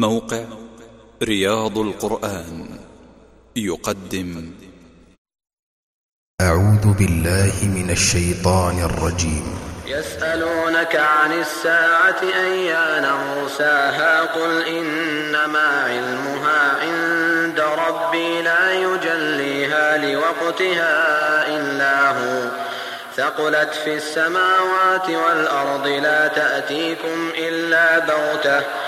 موقع رياض القرآن يقدم. أعوذ بالله من الشيطان الرجيم. يسألونك عن الساعة أيان مرساها قل إنما علمها عند ربي لا يجليها لوقتها إلا هو. ثقلت في السماوات والأرض لا تأتيكم إلا بغتة.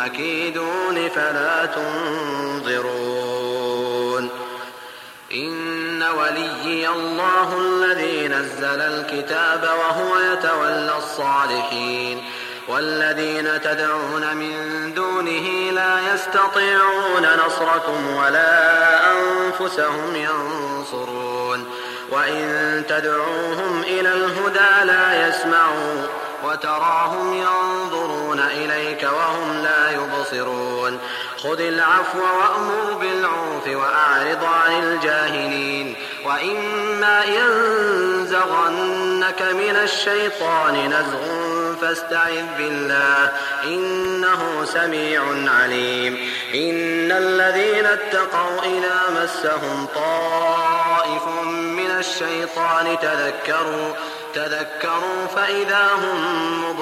كيدون فلا تنظرون إن وليي الله الذي نزل الكتاب وهو يتولى الصالحين والذين تدعون من دونه لا يستطيعون نصركم ولا أنفسهم ينصرون وإن تدعوهم إلى الهدى لا يسمعوا وتراهم ينظرون خذ العفو وأمر بالعرف وأعرض عن الجاهلين. وإما ينزغنك من الشيطان نزغ فاستعذ بالله إنه سميع عليم. إن الذين اتقوا إذا مسهم طائف من الشيطان تذكروا تذكروا فإذا هم